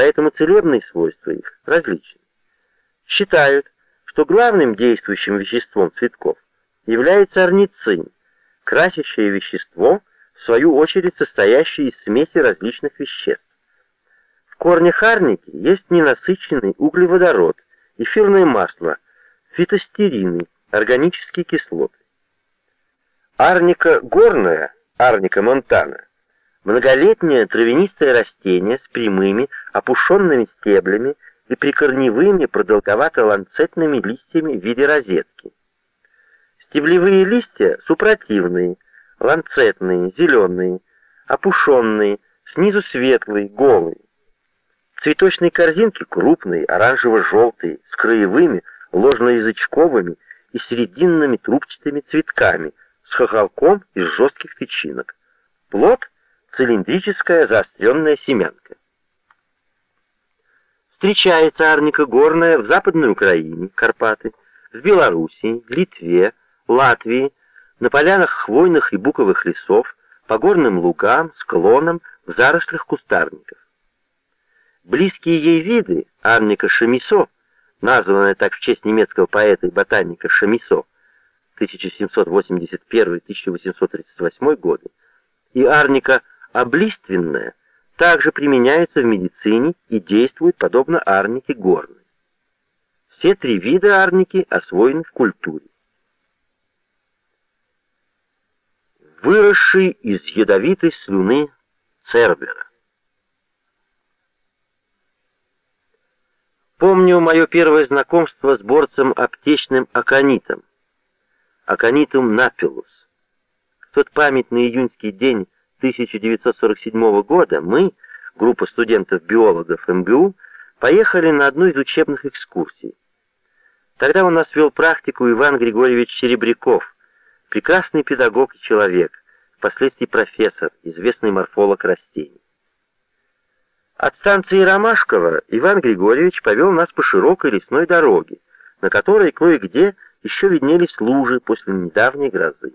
поэтому целебные свойства их различны. Считают, что главным действующим веществом цветков является орницин, красящее вещество, в свою очередь состоящее из смеси различных веществ. В корнях арники есть ненасыщенный углеводород, эфирное масло, фитостерины, органические кислоты. Арника горная, арника монтана, многолетнее травянистое растение с прямыми, опушенными стеблями и прикорневыми продолговато-ланцетными листьями в виде розетки. Стеблевые листья супротивные, ланцетные, зеленые, опушенные, снизу светлые, голые. Цветочные корзинки крупные, оранжево-желтые, с краевыми, ложноязычковыми и серединными трубчатыми цветками, с хохолком из жестких тычинок. Плод — цилиндрическая заостренная семянка. Встречается арника горная в Западной Украине, Карпаты, в Белоруссии, Литве, Латвии, на полянах хвойных и буковых лесов, по горным лугам, склонам, в зарослях кустарников. Близкие ей виды, арника шамисо, названная так в честь немецкого поэта и ботаника Шамисо, 1781-1838 годы, и арника облиственная также применяются в медицине и действуют подобно арнике горной. Все три вида арники освоены в культуре. Выросший из ядовитой слюны Цербера. Помню мое первое знакомство с борцем аптечным аконитом. Аконитум напилус. В тот памятный июньский день 1947 года мы, группа студентов-биологов МГУ, поехали на одну из учебных экскурсий. Тогда у нас вел практику Иван Григорьевич Серебряков, прекрасный педагог и человек, впоследствии профессор, известный морфолог растений. От станции Ромашково Иван Григорьевич повел нас по широкой лесной дороге, на которой кое-где еще виднелись лужи после недавней грозы.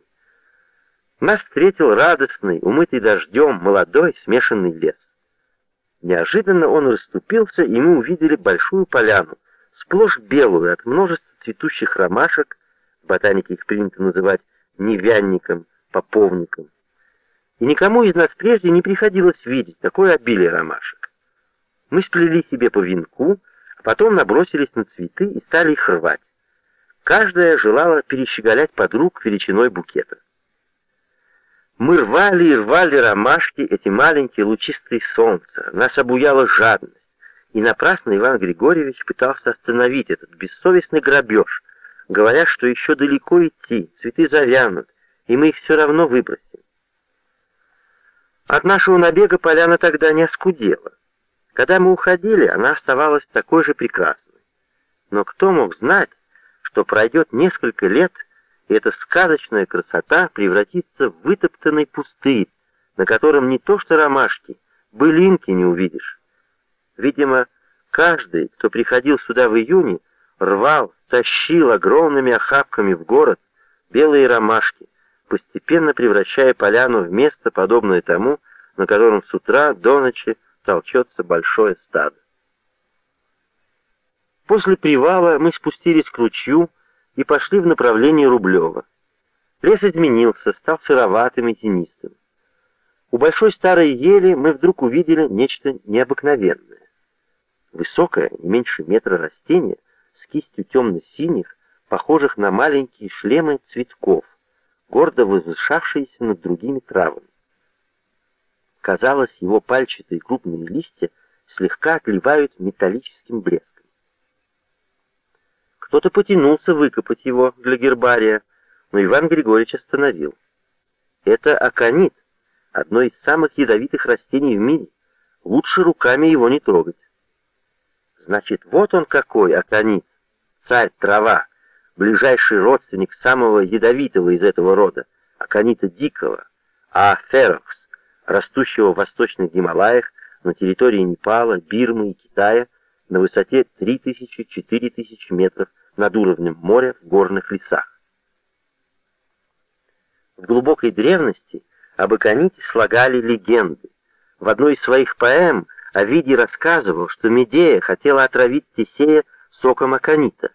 Нас встретил радостный, умытый дождем, молодой, смешанный лес. Неожиданно он расступился, и мы увидели большую поляну, сплошь белую от множества цветущих ромашек, в ботанике их принято называть невянником, поповником. И никому из нас прежде не приходилось видеть такое обилие ромашек. Мы сплели себе по венку, а потом набросились на цветы и стали их рвать. Каждая желала перещеголять подруг величиной букета. Мы рвали и рвали ромашки, эти маленькие лучистые солнца. Нас обуяла жадность. И напрасно Иван Григорьевич пытался остановить этот бессовестный грабеж, говоря, что еще далеко идти, цветы завянут, и мы их все равно выбросим. От нашего набега поляна тогда не оскудела. Когда мы уходили, она оставалась такой же прекрасной. Но кто мог знать, что пройдет несколько лет, и эта сказочная красота превратится в вытоптанный пустырь, на котором не то что ромашки, былинки не увидишь. Видимо, каждый, кто приходил сюда в июне, рвал, тащил огромными охапками в город белые ромашки, постепенно превращая поляну в место, подобное тому, на котором с утра до ночи толчется большое стадо. После привала мы спустились к ручью и пошли в направлении Рублева. Лес изменился, стал сыроватым и тенистым. У большой старой ели мы вдруг увидели нечто необыкновенное. Высокое, не меньше метра растение, с кистью темно-синих, похожих на маленькие шлемы цветков, гордо возвышавшиеся над другими травами. Казалось, его пальчатые крупные листья слегка отливают металлическим блеском. Кто-то потянулся выкопать его для гербария, но Иван Григорьевич остановил. Это аконит, одно из самых ядовитых растений в мире. Лучше руками его не трогать. Значит, вот он какой аконит, царь трава, ближайший родственник самого ядовитого из этого рода, аконита дикого, ааферокс растущего в восточных Гималаях на территории Непала, Бирмы и Китая на высоте 3000-4000 метров над уровнем моря в горных лесах. В глубокой древности об Аконите слагали легенды. В одной из своих поэм Овидий рассказывал, что Медея хотела отравить Тесея соком аконита.